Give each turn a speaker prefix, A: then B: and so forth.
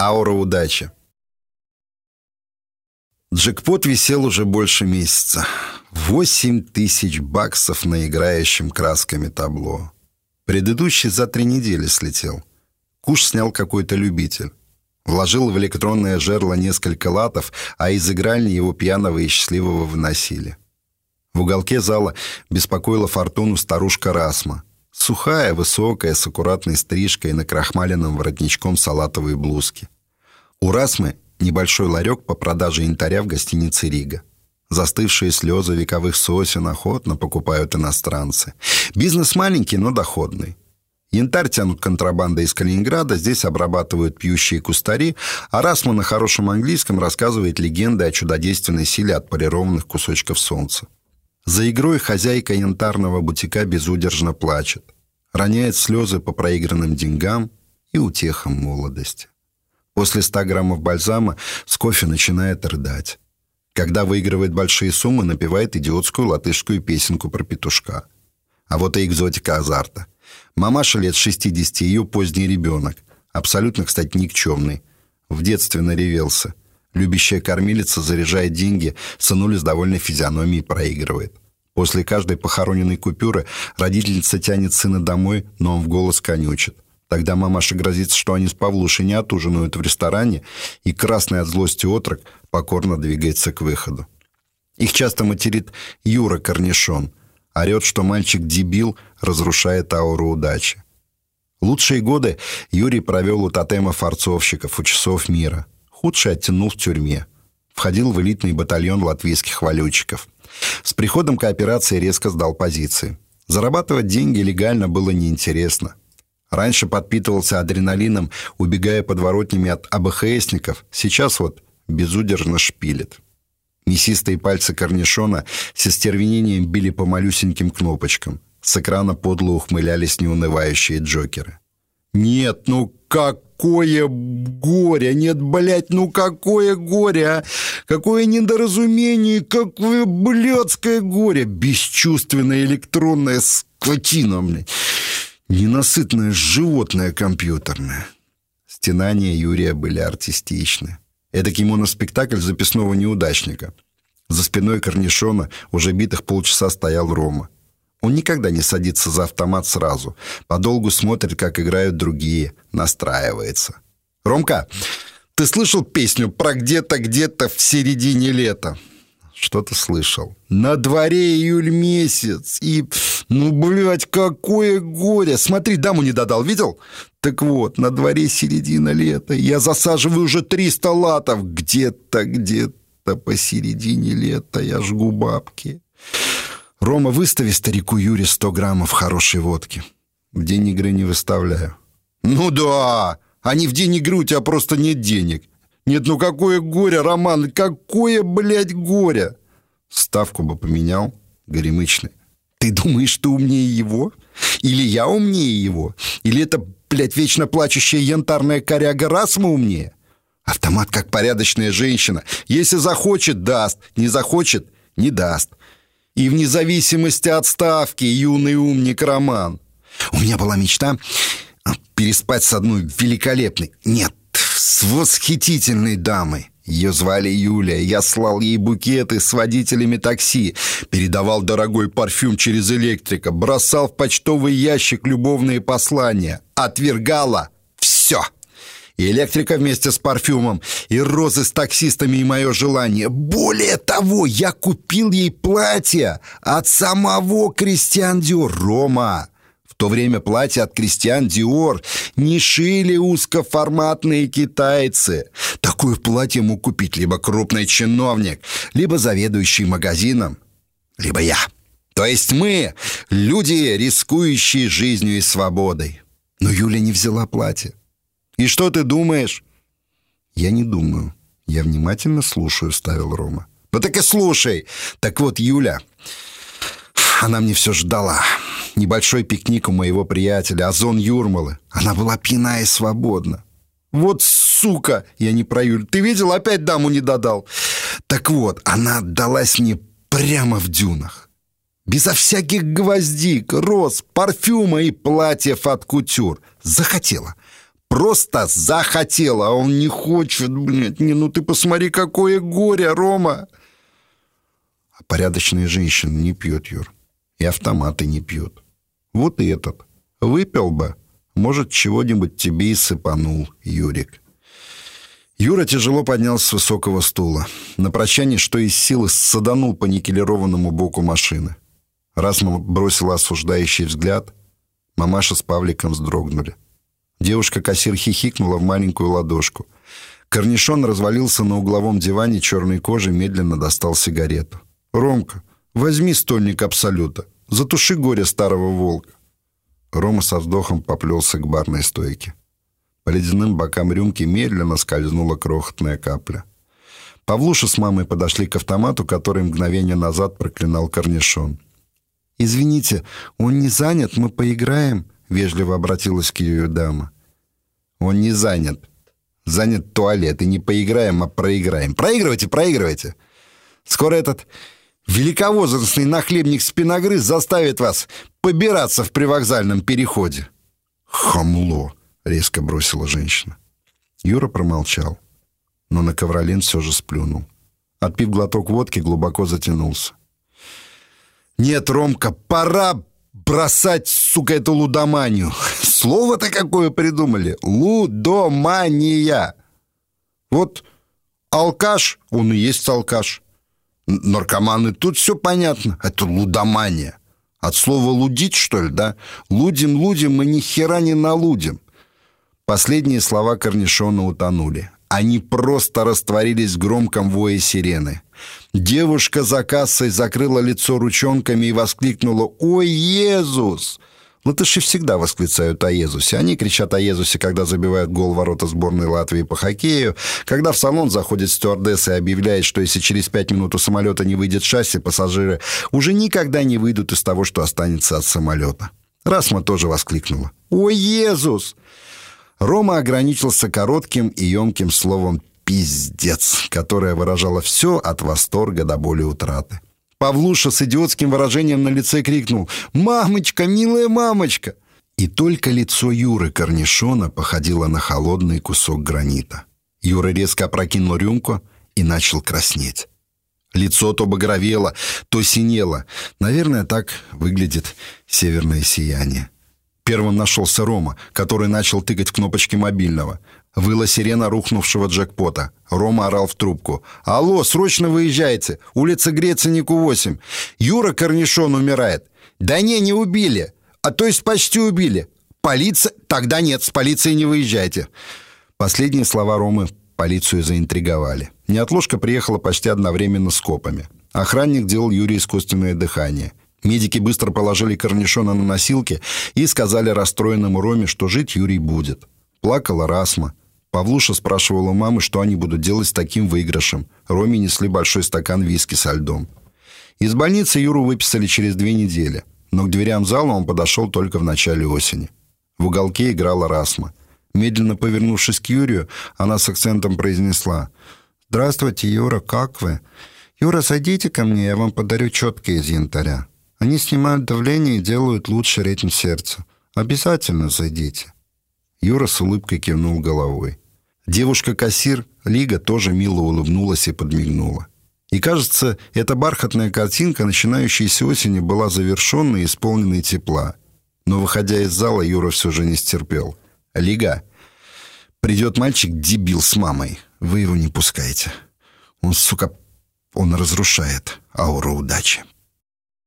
A: Аура удачи. Джекпот висел уже больше месяца. Восемь тысяч баксов на играющем красками табло. Предыдущий за три недели слетел. Куш снял какой-то любитель. Вложил в электронное жерло несколько латов, а из игральни его пьяного и счастливого выносили. В уголке зала беспокоила фортуну старушка Расма. Сухая, высокая, с аккуратной стрижкой и накрахмаленным воротничком салатовой блузки. У Расмы небольшой ларек по продаже янтаря в гостинице «Рига». Застывшие слезы вековых сосен охотно покупают иностранцы. Бизнес маленький, но доходный. Янтарь тянут контрабандой из Калининграда, здесь обрабатывают пьющие кустари, а Расма на хорошем английском рассказывает легенды о чудодейственной силе отполированных кусочков солнца. За игрой хозяйка янтарного бутика безудержно плачет, роняет слезы по проигранным деньгам и утехам молодости. После 100 граммов бальзама с кофе начинает рыдать. Когда выигрывает большие суммы, напевает идиотскую латышскую песенку про петушка. А вот и экзотика азарта. Мамаша лет 60, ее поздний ребенок. Абсолютно, кстати, никчемный. В детстве наревелся. Любящая кормилица заряжает деньги, сынули с довольной физиономией проигрывает. После каждой похороненной купюры родительница тянет сына домой, но он в голос конючит. Тогда мамаша грозится, что они с Павлушей не отужинают в ресторане, и красный от злости отрок покорно двигается к выходу. Их часто материт Юра Корнишон. Орет, что мальчик дебил, разрушает ауру удачи. Лучшие годы Юрий провел у тотема форцовщиков, у часов мира – Худший оттянул в тюрьме. Входил в элитный батальон латвийских валютчиков. С приходом кооперации резко сдал позиции. Зарабатывать деньги легально было неинтересно. Раньше подпитывался адреналином, убегая подворотнями от АБХСников. Сейчас вот безудержно шпилит. Мясистые пальцы корнишона с остервенением били по малюсеньким кнопочкам. С экрана подло ухмылялись неунывающие джокеры. «Нет, ну какое горе! Нет, блядь, ну какое горе, а! Какое недоразумение, какое блядское горе! Бесчувственная электронная скотина, блядь! Ненасытное животное компьютерное!» Стенания Юрия были артистичны. Эдакий моноспектакль записного неудачника. За спиной корнишона уже битых полчаса стоял Рома. Он никогда не садится за автомат сразу. Подолгу смотрит, как играют другие, настраивается. «Ромка, ты слышал песню про где-то, где-то в середине лета?» Что-то слышал. На дворе июль месяц. И, ну, блядь, какое горе. Смотри, даму не додал, видел? Так вот, на дворе середина лета. Я засаживаю уже 300 латов. Где-то, где-то посередине лета я жгу бабки. Рома, выстави старику Юре 100 граммов хорошей водки. В день игры не выставляю. Ну да, они в день игры, у тебя просто нет денег. Нет, ну какое горе, Роман, какое, блядь, горе. Ставку бы поменял, горемычный. Ты думаешь, ты умнее его? Или я умнее его? Или это, блядь, вечно плачущая янтарная коряга Расма умнее? Автомат как порядочная женщина. Если захочет, даст. Не захочет, не даст и вне зависимости от ставки, юный умник Роман. У меня была мечта а, переспать с одной великолепной, нет, с восхитительной дамой. Ее звали Юлия. Я слал ей букеты с водителями такси, передавал дорогой парфюм через электрика, бросал в почтовый ящик любовные послания, отвергала все и электрика вместе с парфюмом, и розы с таксистами и мое желание. Более того, я купил ей платье от самого Кристиан Диор Рома. В то время платье от Кристиан Диор не шили узкоформатные китайцы. Такое платье мог купить либо крупный чиновник, либо заведующий магазином, либо я. То есть мы, люди, рискующие жизнью и свободой. Но Юля не взяла платье. «И что ты думаешь?» «Я не думаю. Я внимательно слушаю», — ставил Рома. «Ну так и слушай. Так вот, Юля, она мне все ждала. Небольшой пикник у моего приятеля, Озон Юрмалы. Она была пьяна и свободна. Вот сука! Я не про Юль. Ты видел, опять даму не додал. Так вот, она отдалась мне прямо в дюнах. Безо всяких гвоздик, роз, парфюма и платьев от кутюр. Захотела Просто захотел, а он не хочет, блядь. Не, ну ты посмотри, какое горе, Рома. А порядочные женщины не пьют, Юр. И автоматы не пьют. Вот и этот. Выпил бы, может, чего-нибудь тебе и сыпанул, Юрик. Юра тяжело поднялся с высокого стула. На прощание, что из силы, саданул по никелированному боку машины. Расма бросила осуждающий взгляд. Мамаша с Павликом вздрогнули. Девушка-кассир хихикнула в маленькую ладошку. Корнишон развалился на угловом диване черной кожи, медленно достал сигарету. «Ромка, возьми стольник Абсолюта. Затуши горе старого волка». Рома со вздохом поплелся к барной стойке. По ледяным бокам рюмки медленно скользнула крохотная капля. Павлуша с мамой подошли к автомату, который мгновение назад проклинал корнишон. «Извините, он не занят, мы поиграем», — вежливо обратилась к ее дама. «Он не занят. Занят туалет, и не поиграем, а проиграем. Проигрывайте, проигрывайте. Скоро этот великовозрастный нахлебник спиногрыз заставит вас побираться в привокзальном переходе». «Хамло!» резко бросила женщина. Юра промолчал, но на ковролин все же сплюнул. Отпив глоток водки, глубоко затянулся. «Нет, Ромка, пора бросать, сука, эту лудоманию. Слово-то какое придумали. Лудомания. Вот алкаш, он и есть алкаш. Наркоманы, тут все понятно. Это лудомания. От слова «лудить», что ли, да? Лудим, лудим, мы ни хера не налудим. Последние слова Корнишона утонули. Они просто растворились в громком вое сирены. Девушка за кассой закрыла лицо ручонками и воскликнула «Ой, Иисус!» Латыши всегда восклицают о Иисусе. Они кричат о Иисусе, когда забивают гол ворота сборной Латвии по хоккею, когда в салон заходит стюардесса и объявляет, что если через пять минут у самолета не выйдет шасси, пассажиры уже никогда не выйдут из того, что останется от самолета. Расма тоже воскликнула. «Ой, Иисус!» Рома ограничился коротким и емким словом «пиздец», которое выражало все от восторга до боли утраты. Павлуша с идиотским выражением на лице крикнул «Мамочка, милая мамочка!» И только лицо Юры Корнишона походило на холодный кусок гранита. Юра резко опрокинул рюмку и начал краснеть. Лицо то багровело, то синело. Наверное, так выглядит северное сияние. Первым нашелся Рома, который начал тыкать в кнопочки мобильного. Выла сирена рухнувшего джекпота. Рома орал в трубку. «Алло, срочно выезжайте! Улица Греценику, 8. Юра Корнишон умирает!» «Да не, не убили! А то есть почти убили! Полиция... Тогда нет, с полицией не выезжайте!» Последние слова Ромы полицию заинтриговали. Неотложка приехала почти одновременно с копами. Охранник делал Юрию искусственное дыхание. Медики быстро положили корнишона на носилки и сказали расстроенному Роме, что жить Юрий будет. Плакала Расма. Павлуша спрашивала мамы, что они будут делать с таким выигрышем. Роме несли большой стакан виски со льдом. Из больницы Юру выписали через две недели, но к дверям зала он подошел только в начале осени. В уголке играла Расма. Медленно повернувшись к Юрию, она с акцентом произнесла «Здравствуйте, Юра, как вы? Юра, садите ко мне, я вам подарю четки из янтаря». Они снимают давление и делают лучше ритм сердца. Обязательно зайдите». Юра с улыбкой кивнул головой. Девушка-кассир Лига тоже мило улыбнулась и подмигнула. И кажется, эта бархатная картинка, начинающаяся осени, была завершенной и исполненной тепла. Но, выходя из зала, Юра все же не стерпел. «Лига, придет мальчик-дебил с мамой. Вы его не пускайте. Он, сука, он разрушает ауру удачи».